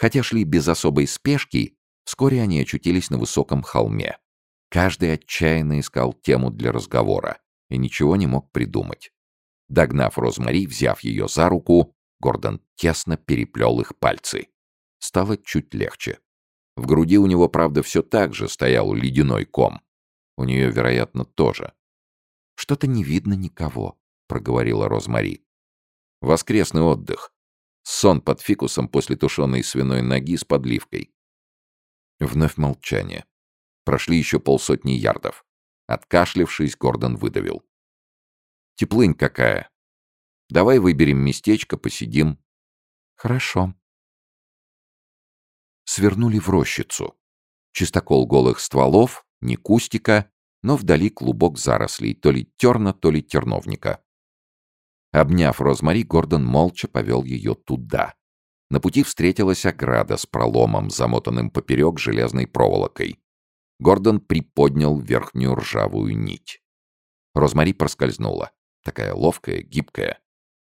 Хотя шли без особой спешки, вскоре они очутились на высоком холме. Каждый отчаянно искал тему для разговора и ничего не мог придумать. Догнав Розмари, взяв ее за руку, Гордон тесно переплел их пальцы. Стало чуть легче. В груди у него, правда, все так же стоял ледяной ком. У нее, вероятно, тоже. «Что-то не видно никого», — проговорила Розмари. «Воскресный отдых. Сон под фикусом после тушеной свиной ноги с подливкой». Вновь молчание. Прошли еще полсотни ярдов. Откашлившись, Гордон выдавил. «Теплынь какая. Давай выберем местечко, посидим». «Хорошо», свернули в рощицу. Чистокол голых стволов, не кустика, но вдали клубок зарослей, то ли терна, то ли терновника. Обняв Розмари, Гордон молча повел ее туда. На пути встретилась ограда с проломом, замотанным поперек железной проволокой. Гордон приподнял верхнюю ржавую нить. Розмари проскользнула. Такая ловкая, гибкая.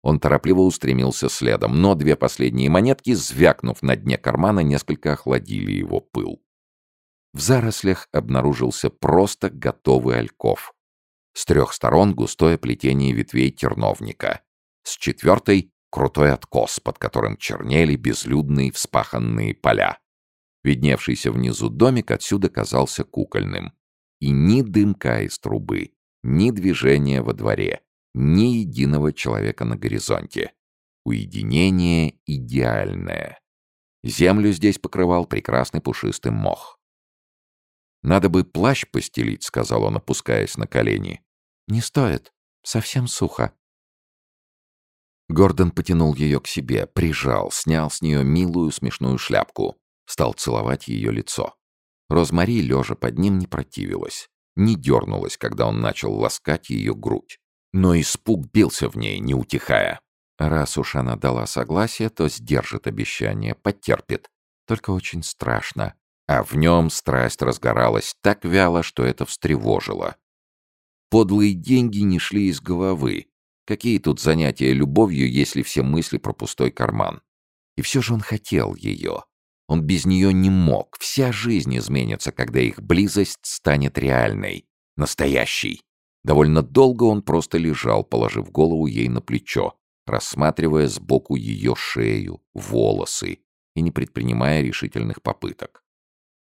Он торопливо устремился следом, но две последние монетки, звякнув на дне кармана, несколько охладили его пыл. В зарослях обнаружился просто готовый альков. С трех сторон густое плетение ветвей терновника. С четвертой — крутой откос, под которым чернели безлюдные вспаханные поля. Видневшийся внизу домик отсюда казался кукольным. И ни дымка из трубы, ни движения во дворе, ни единого человека на горизонте. Уединение идеальное. Землю здесь покрывал прекрасный пушистый мох. «Надо бы плащ постелить», — сказал он, опускаясь на колени. «Не стоит. Совсем сухо». Гордон потянул ее к себе, прижал, снял с нее милую смешную шляпку, стал целовать ее лицо. Розмари, лежа под ним, не противилась, не дернулась, когда он начал ласкать ее грудь. Но испуг бился в ней, не утихая. Раз уж она дала согласие, то сдержит обещание, потерпит. Только очень страшно. А в нем страсть разгоралась так вяло, что это встревожило. Подлые деньги не шли из головы. Какие тут занятия любовью, если все мысли про пустой карман? И все же он хотел ее. Он без нее не мог. Вся жизнь изменится, когда их близость станет реальной, настоящей. Довольно долго он просто лежал, положив голову ей на плечо, рассматривая сбоку ее шею, волосы и не предпринимая решительных попыток.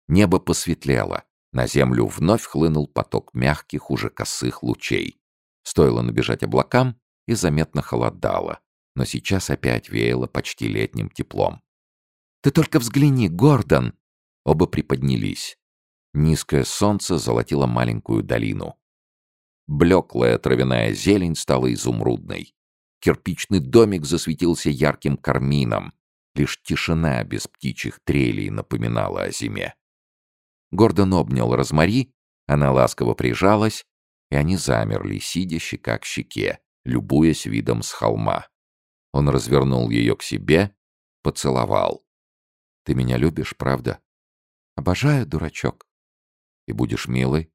Небо посветлело, на землю вновь хлынул поток мягких, уже косых лучей. Стоило набежать облакам, и заметно холодало, но сейчас опять веяло почти летним теплом. «Ты только взгляни, Гордон!» Оба приподнялись. Низкое солнце золотило маленькую долину. Блеклая травяная зелень стала изумрудной. Кирпичный домик засветился ярким кармином. Лишь тишина без птичьих трелей напоминала о зиме. Гордон обнял Розмари, она ласково прижалась, и они замерли, сидя щека к щеке, любуясь видом с холма. Он развернул ее к себе, поцеловал. «Ты меня любишь, правда?» «Обожаю, дурачок». «И будешь милой?»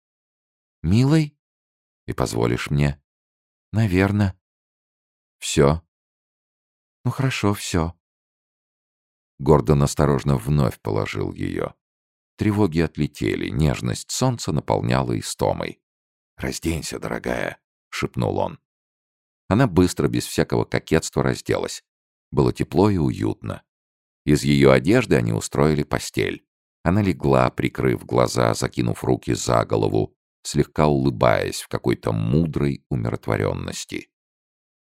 «Милой?» И позволишь мне? Наверно. Все? Ну хорошо, все. Гордон осторожно вновь положил ее. Тревоги отлетели, нежность солнца наполняла истомой. «Разденься, дорогая», — шепнул он. Она быстро, без всякого кокетства, разделась. Было тепло и уютно. Из ее одежды они устроили постель. Она легла, прикрыв глаза, закинув руки за голову, слегка улыбаясь в какой-то мудрой умиротворенности.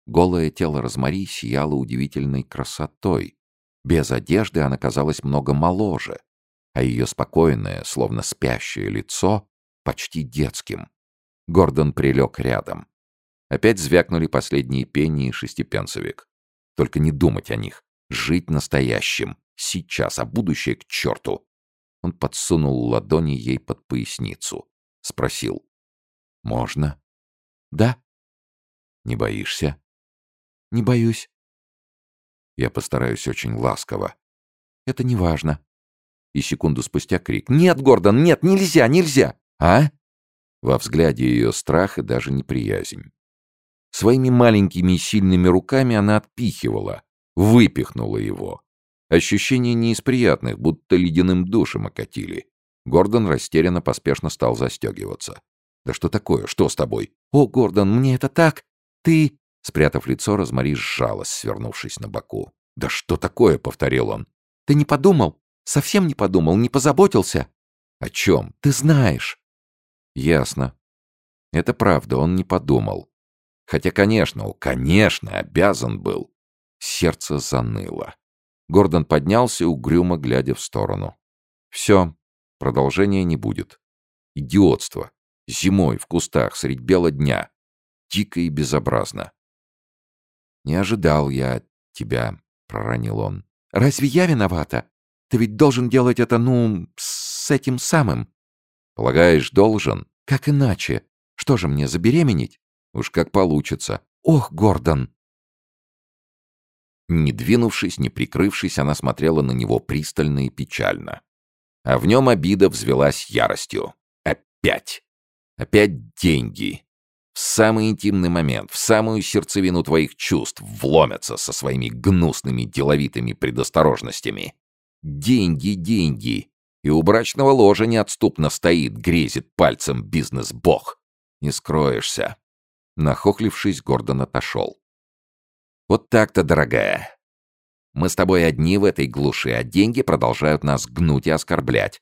Голое тело Розмари сияло удивительной красотой. Без одежды она казалась много моложе, а ее спокойное, словно спящее лицо, почти детским. Гордон прилег рядом. Опять звякнули последние пенни и шестипенсовик. Только не думать о них. Жить настоящим. Сейчас, а будущее к черту. Он подсунул ладони ей под поясницу. Спросил. «Можно?» «Да». «Не боишься?» «Не боюсь». Я постараюсь очень ласково. «Это не важно». И секунду спустя крик. «Нет, Гордон, нет, нельзя, нельзя!» «А?» Во взгляде ее страх и даже неприязнь. Своими маленькими и сильными руками она отпихивала, выпихнула его. Ощущение не из приятных, будто ледяным душем окатили. Гордон растерянно поспешно стал застегиваться. «Да что такое? Что с тобой?» «О, Гордон, мне это так! Ты...» Спрятав лицо, Розмари сжалась, свернувшись на боку. «Да что такое?» — повторил он. «Ты не подумал? Совсем не подумал? Не позаботился?» «О чем?» «Ты знаешь». «Ясно. Это правда, он не подумал. Хотя, конечно, конечно, обязан был. Сердце заныло. Гордон поднялся, угрюмо глядя в сторону. «Все, продолжения не будет. Идиотство. Зимой, в кустах, средь бела дня. Дико и безобразно». «Не ожидал я тебя», — проронил он. «Разве я виновата? Ты ведь должен делать это, ну, с этим самым». «Полагаешь, должен?» «Как иначе? Что же мне, забеременеть?» «Уж как получится». «Ох, Гордон!» Не двинувшись, не прикрывшись, она смотрела на него пристально и печально. А в нем обида взвелась яростью. Опять. Опять деньги. В самый интимный момент, в самую сердцевину твоих чувств вломятся со своими гнусными деловитыми предосторожностями. Деньги, деньги. И у брачного ложа неотступно стоит, грезит пальцем бизнес-бог. Не скроешься. Нахохлившись, Гордон отошел. Вот так-то, дорогая. Мы с тобой одни в этой глуши, а деньги продолжают нас гнуть и оскорблять.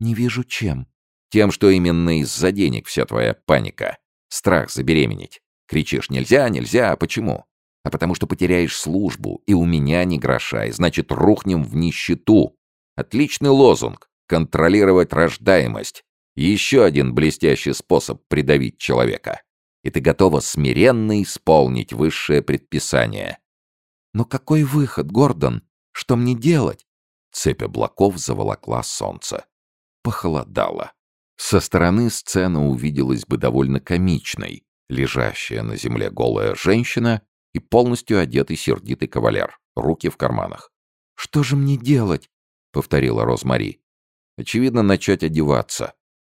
Не вижу чем. Тем, что именно из-за денег вся твоя паника. Страх забеременеть. Кричишь «нельзя, нельзя», а почему? А потому что потеряешь службу, и у меня не гроша, и значит рухнем в нищету. Отличный лозунг — контролировать рождаемость. Еще один блестящий способ придавить человека и ты готова смиренно исполнить высшее предписание. Но какой выход, Гордон? Что мне делать? Цепь облаков заволокла солнце. Похолодало. Со стороны сцена увиделась бы довольно комичной. Лежащая на земле голая женщина и полностью одетый сердитый кавалер, руки в карманах. «Что же мне делать?» — повторила Розмари. «Очевидно, начать одеваться.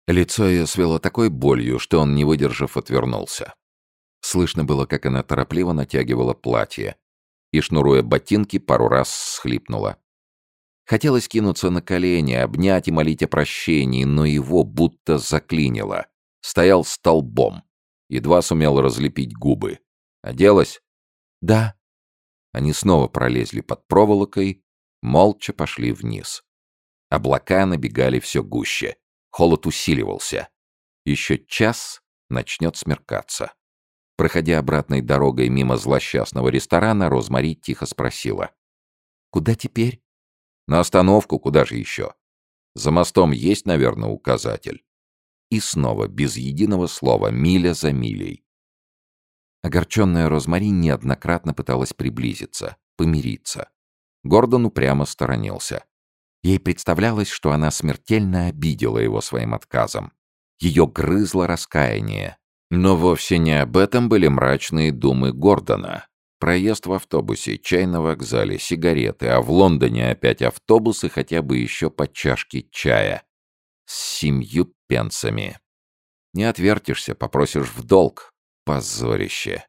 Лицо ее свело такой болью, что он, не выдержав, отвернулся. Слышно было, как она торопливо натягивала платье и, шнуруя ботинки, пару раз схлипнула. Хотелось кинуться на колени, обнять и молить о прощении, но его будто заклинило. Стоял столбом. Едва сумел разлепить губы. Оделась? Да. Они снова пролезли под проволокой, молча пошли вниз. Облака набегали все гуще. Холод усиливался. Еще час начнет смеркаться. Проходя обратной дорогой мимо злосчастного ресторана, Розмари тихо спросила. «Куда теперь?» «На остановку, куда же еще? За мостом есть, наверное, указатель». И снова, без единого слова, миля за милей. Огорченная Розмари неоднократно пыталась приблизиться, помириться. Гордон упрямо сторонился. Ей представлялось, что она смертельно обидела его своим отказом. Ее грызло раскаяние. Но вовсе не об этом были мрачные думы Гордона. Проезд в автобусе, чай на вокзале, сигареты, а в Лондоне опять автобусы хотя бы еще по чашке чая. С семью пенсами. Не отвертишься, попросишь в долг. Позорище.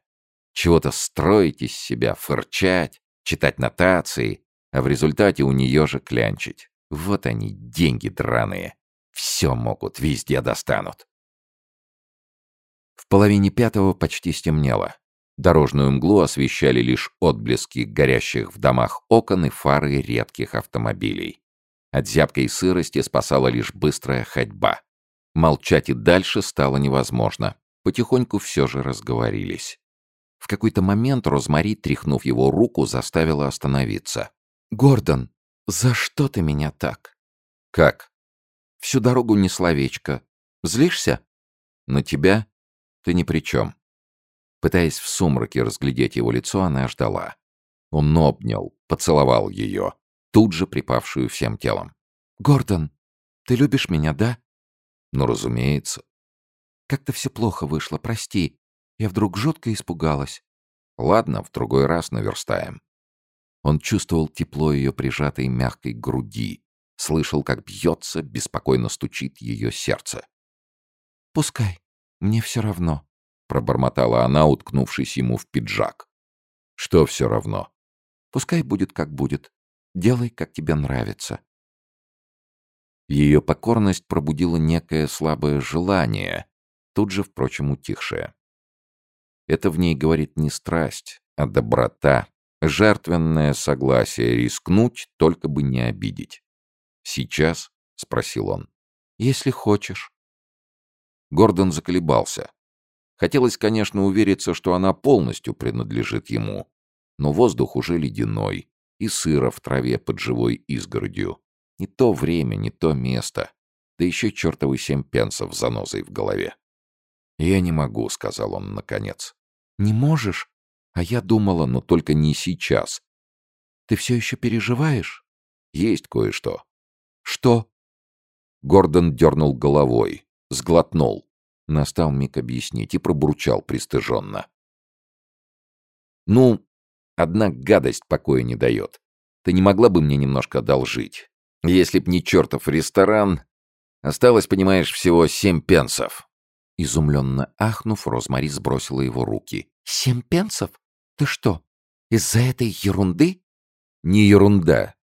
Чего-то строить из себя, фырчать, читать нотации, а в результате у нее же клянчить. Вот они, деньги драные. Все могут, везде достанут. В половине пятого почти стемнело. Дорожную мглу освещали лишь отблески горящих в домах окон и фары редких автомобилей. От зябкой сырости спасала лишь быстрая ходьба. Молчать и дальше стало невозможно. Потихоньку все же разговорились. В какой-то момент Розмари, тряхнув его руку, заставила остановиться. «Гордон, за что ты меня так?» «Как?» «Всю дорогу не словечко. Злишься?» «На тебя? Ты ни при чем». Пытаясь в сумраке разглядеть его лицо, она ждала. Он обнял, поцеловал ее, тут же припавшую всем телом. «Гордон, ты любишь меня, да?» «Ну, разумеется». «Как-то все плохо вышло, прости. Я вдруг жутко испугалась». «Ладно, в другой раз наверстаем». Он чувствовал тепло ее прижатой мягкой груди, слышал, как бьется, беспокойно стучит ее сердце. «Пускай, мне все равно», — пробормотала она, уткнувшись ему в пиджак. «Что все равно?» «Пускай будет, как будет. Делай, как тебе нравится». Ее покорность пробудила некое слабое желание, тут же, впрочем, утихшее. Это в ней говорит не страсть, а доброта, жертвенное согласие рискнуть, только бы не обидеть. «Сейчас?» — спросил он. «Если хочешь». Гордон заколебался. Хотелось, конечно, увериться, что она полностью принадлежит ему, но воздух уже ледяной, и сыро в траве под живой изгородью. Не то время, не то место. Да еще чертовы семь пенсов занозой в голове. «Я не могу», — сказал он наконец. «Не можешь? А я думала, но только не сейчас. Ты все еще переживаешь?» «Есть кое-что». «Что?» Гордон дернул головой, сглотнул. Настал миг объяснить и пробурчал пристыженно. «Ну, одна гадость покоя не дает. Ты не могла бы мне немножко одолжить? Если б не чертов ресторан, осталось, понимаешь, всего семь пенсов». Изумленно ахнув, Розмари сбросила его руки. «Семь пенсов? Ты что, из-за этой ерунды?» «Не ерунда.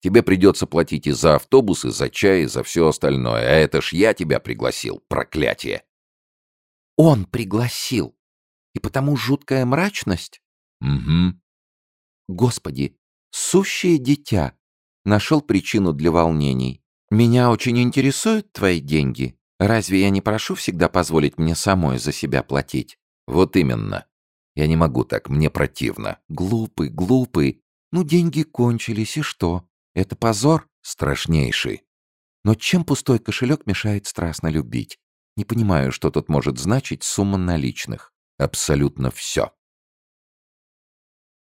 Тебе придется платить и за автобус, и за чай, и за все остальное. А это ж я тебя пригласил, проклятие!» «Он пригласил. И потому жуткая мрачность?» «Угу». «Господи, сущее дитя!» Нашел причину для волнений. «Меня очень интересуют твои деньги. Разве я не прошу всегда позволить мне самой за себя платить?» «Вот именно. Я не могу так, мне противно». «Глупый, глупый. Ну, деньги кончились, и что? Это позор?» «Страшнейший». «Но чем пустой кошелек мешает страстно любить? Не понимаю, что тут может значить сумма наличных». «Абсолютно все».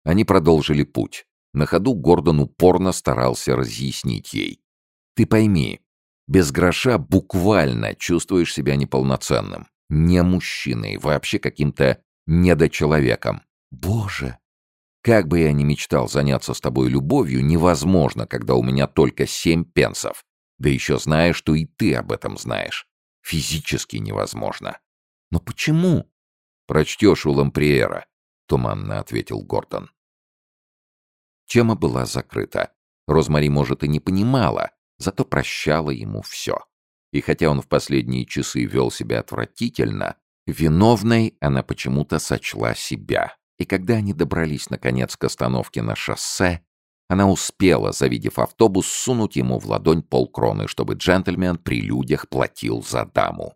Они продолжили путь. На ходу Гордон упорно старался разъяснить ей. «Ты пойми, без гроша буквально чувствуешь себя неполноценным, не мужчиной, вообще каким-то недочеловеком. Боже! Как бы я ни мечтал заняться с тобой любовью, невозможно, когда у меня только семь пенсов. Да еще зная, что и ты об этом знаешь. Физически невозможно. Но почему? Прочтешь у Ламприера, туманно ответил Гордон. Тема была закрыта. Розмари, может, и не понимала, зато прощала ему все. И хотя он в последние часы вел себя отвратительно, виновной она почему-то сочла себя. И когда они добрались, наконец, к остановке на шоссе, она успела, завидев автобус, сунуть ему в ладонь полкроны, чтобы джентльмен при людях платил за даму.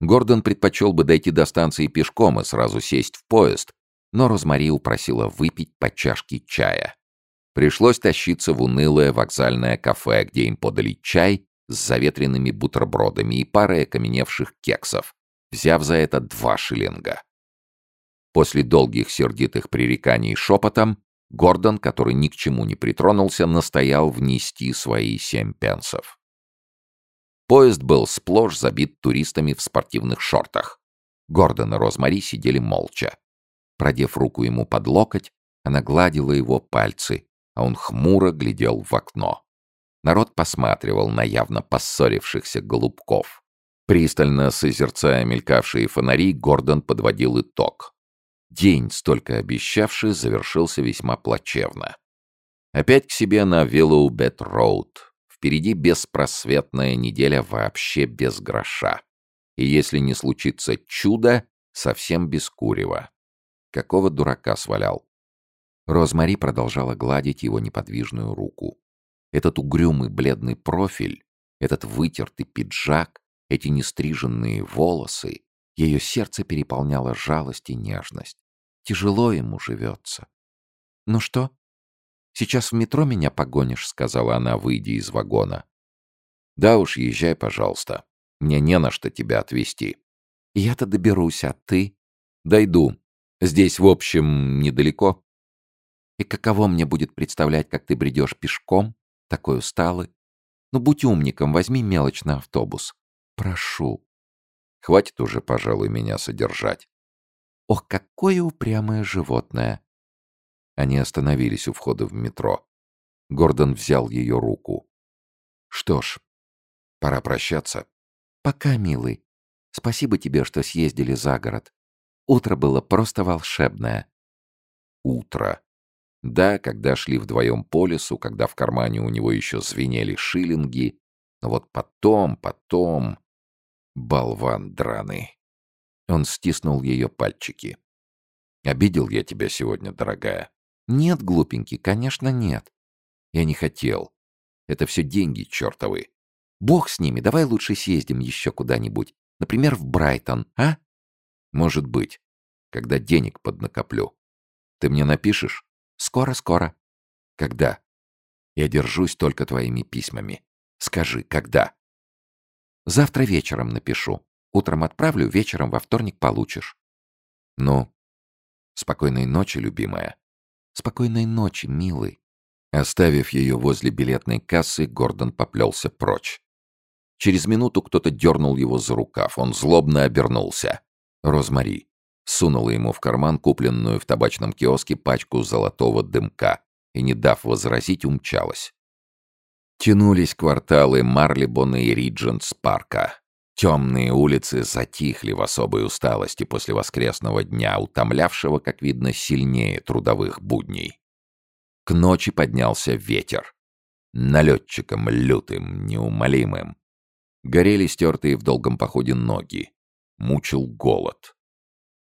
Гордон предпочел бы дойти до станции пешком и сразу сесть в поезд, но Розмари упросила выпить по чашке чая. Пришлось тащиться в унылое вокзальное кафе, где им подали чай с заветренными бутербродами и парой окаменевших кексов, взяв за это два шиллинга. После долгих сердитых пререканий шепотом, Гордон, который ни к чему не притронулся, настоял внести свои семь пенсов. Поезд был сплошь забит туристами в спортивных шортах. Гордон и Розмари сидели молча. Продев руку ему под локоть, она гладила его пальцы, а он хмуро глядел в окно. Народ посматривал на явно поссорившихся голубков. Пристально созерцая мелькавшие фонари, Гордон подводил итог. День, столько обещавший, завершился весьма плачевно. Опять к себе на Виллоубет-Роуд. Впереди беспросветная неделя вообще без гроша. И если не случится чудо, совсем без курева. Какого дурака свалял? Розмари продолжала гладить его неподвижную руку. Этот угрюмый бледный профиль, этот вытертый пиджак, эти нестриженные волосы, ее сердце переполняло жалость и нежность. Тяжело ему живется. «Ну что, сейчас в метро меня погонишь?» — сказала она, выйдя из вагона. «Да уж, езжай, пожалуйста. Мне не на что тебя отвезти». «Я-то доберусь, а ты?» «Дойду. Здесь, в общем, недалеко. И каково мне будет представлять, как ты бредешь пешком, такой усталый? Ну, будь умником, возьми мелочь на автобус. Прошу. Хватит уже, пожалуй, меня содержать. Ох, какое упрямое животное. Они остановились у входа в метро. Гордон взял ее руку. Что ж, пора прощаться. Пока, милый. Спасибо тебе, что съездили за город. Утро было просто волшебное. Утро. Да, когда шли вдвоем по лесу, когда в кармане у него еще звенели шиллинги, но вот потом, потом... Болван драный. Он стиснул ее пальчики. «Обидел я тебя сегодня, дорогая?» «Нет, глупенький, конечно, нет». «Я не хотел. Это все деньги чертовы». «Бог с ними, давай лучше съездим еще куда-нибудь. Например, в Брайтон, а?» «Может быть, когда денег поднакоплю. Ты мне напишешь?» «Скоро-скоро». «Когда?» «Я держусь только твоими письмами. Скажи, когда?» «Завтра вечером напишу. Утром отправлю, вечером во вторник получишь». «Ну, спокойной ночи, любимая». «Спокойной ночи, милый». Оставив ее возле билетной кассы, Гордон поплелся прочь. Через минуту кто-то дернул его за рукав. Он злобно обернулся. Розмари сунула ему в карман купленную в табачном киоске пачку золотого дымка и, не дав возразить, умчалась. Тянулись кварталы Марлибона и Риджентс парка. Темные улицы затихли в особой усталости после воскресного дня, утомлявшего, как видно, сильнее трудовых будней. К ночи поднялся ветер. Налетчиком лютым, неумолимым. Горели стертые в долгом походе ноги. Мучил голод.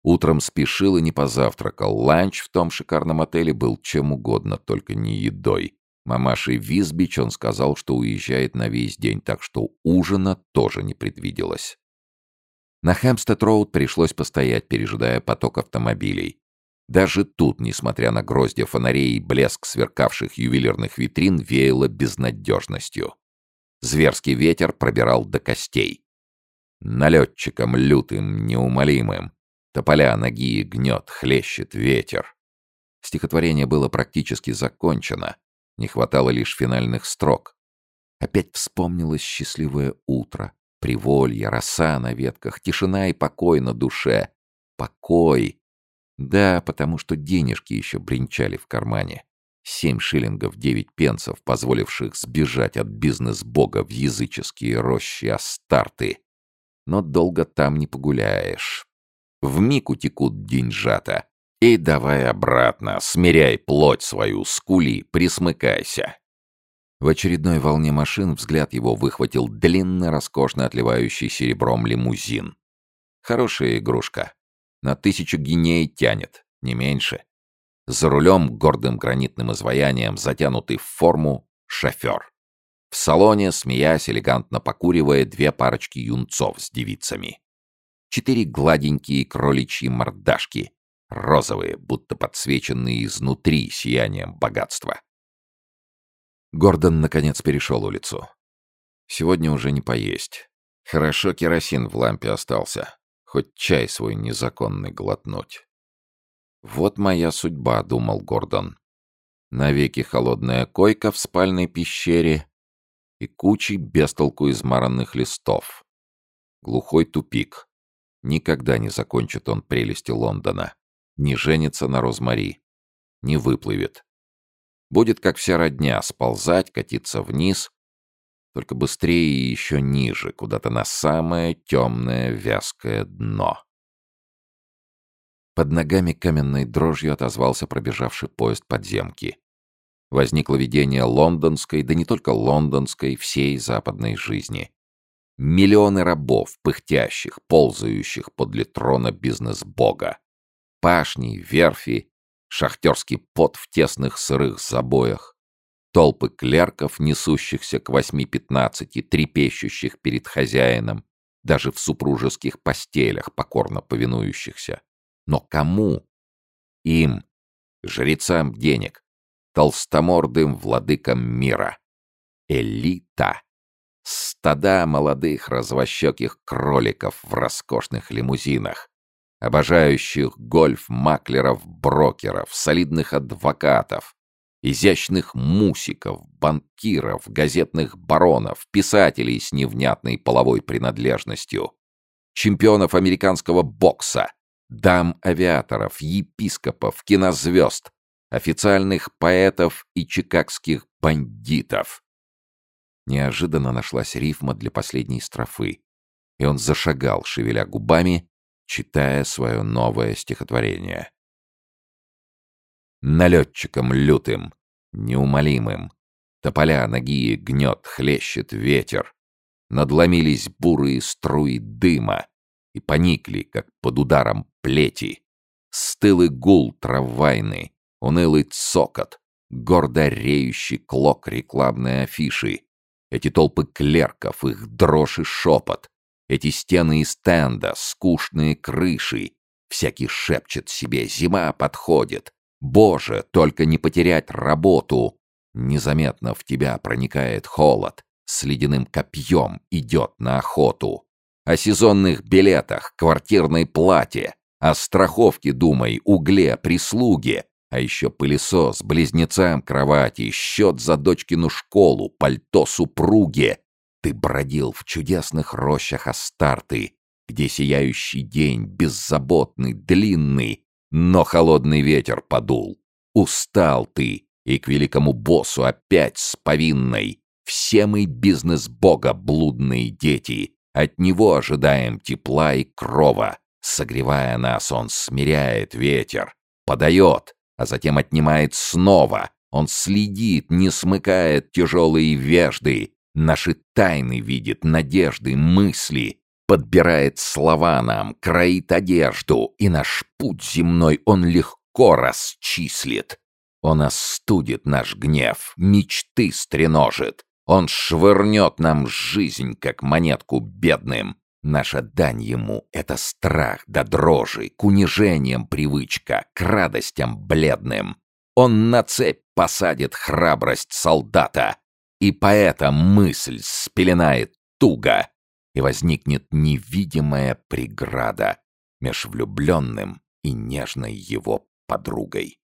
Утром спешил и не позавтракал. Ланч в том шикарном отеле был чем угодно, только не едой. Мамаше Визбич он сказал, что уезжает на весь день, так что ужина тоже не предвиделось. На Хэмстед-Роуд пришлось постоять, пережидая поток автомобилей. Даже тут, несмотря на гроздья фонарей и блеск сверкавших ювелирных витрин, веяло безнадежностью. Зверский ветер пробирал до костей. Налетчиком лютым, неумолимым. Тополя ноги гнет, хлещет ветер. Стихотворение было практически закончено. Не хватало лишь финальных строк. Опять вспомнилось счастливое утро, приволье, роса на ветках, тишина и покой на душе. Покой. Да, потому что денежки еще бренчали в кармане. Семь шиллингов девять пенсов, позволивших сбежать от бизнес-бога в языческие рощи Астарты. Но долго там не погуляешь. Вмиг утекут деньжата. И давай обратно, смиряй плоть свою, скули, присмыкайся. В очередной волне машин взгляд его выхватил длинный, роскошно отливающий серебром лимузин. Хорошая игрушка. На тысячу гиней тянет, не меньше. За рулем гордым гранитным изваянием, затянутый в форму, шофер. В салоне, смеясь, элегантно покуривая, две парочки юнцов с девицами. Четыре гладенькие кроличьи мордашки — розовые, будто подсвеченные изнутри сиянием богатства. Гордон, наконец, перешел улицу. Сегодня уже не поесть. Хорошо керосин в лампе остался. Хоть чай свой незаконный глотнуть. «Вот моя судьба», — думал Гордон. Навеки холодная койка в спальной пещере и кучей бестолку измаранных листов. Глухой тупик. Никогда не закончит он прелести Лондона не женится на Розмари, не выплывет. Будет, как вся родня, сползать, катиться вниз, только быстрее и еще ниже, куда-то на самое темное вязкое дно. Под ногами каменной дрожью отозвался пробежавший поезд подземки. Возникло видение лондонской, да не только лондонской, всей западной жизни. Миллионы рабов, пыхтящих, ползающих подле трона бизнес-бога пашни, верфи, шахтерский пот в тесных сырых забоях, толпы клерков, несущихся к восьми-пятнадцати, трепещущих перед хозяином, даже в супружеских постелях, покорно повинующихся. Но кому? Им, жрецам денег, толстомордым владыкам мира. Элита. Стада молодых развощеких кроликов в роскошных лимузинах, обожающих гольф-маклеров, брокеров, солидных адвокатов, изящных мусиков, банкиров, газетных баронов, писателей с невнятной половой принадлежностью, чемпионов американского бокса, дам-авиаторов, епископов, кинозвезд, официальных поэтов и чикагских бандитов. Неожиданно нашлась рифма для последней строфы, и он зашагал, шевеля губами, читая свое новое стихотворение. налетчиком лютым, неумолимым. Тополя ноги гнет, хлещет ветер. Надломились бурые струи дыма и поникли, как под ударом плети. Стылый гул трамвайный, унылый цокот, гордо реющий клок рекламной афиши. Эти толпы клерков, их дрожь и шепот. Эти стены и стенда, скучные крыши. Всякий шепчет себе «Зима подходит». «Боже, только не потерять работу!» Незаметно в тебя проникает холод. С ледяным копьем идет на охоту. О сезонных билетах, квартирной плате, о страховке, думай, угле, прислуге, а еще пылесос, близнецам кровати, счет за дочкину школу, пальто супруге. Ты бродил в чудесных рощах Астарты, где сияющий день, беззаботный, длинный, но холодный ветер подул. Устал ты, и к великому боссу опять с повинной. Все мы бизнес-бога, блудные дети. От него ожидаем тепла и крова. Согревая нас, он смиряет ветер, подает, а затем отнимает снова. Он следит, не смыкает тяжелые вежды, наши тайны видит, надежды, мысли, подбирает слова нам, кроит одежду, и наш путь земной он легко расчислит. Он остудит наш гнев, мечты стреножит. Он швырнет нам жизнь, как монетку бедным. Наша дань ему — это страх до дрожи, к унижениям привычка, к радостям бледным. Он на цепь посадит храбрость солдата, и поэта мысль спеленает туго, и возникнет невидимая преграда меж влюбленным и нежной его подругой.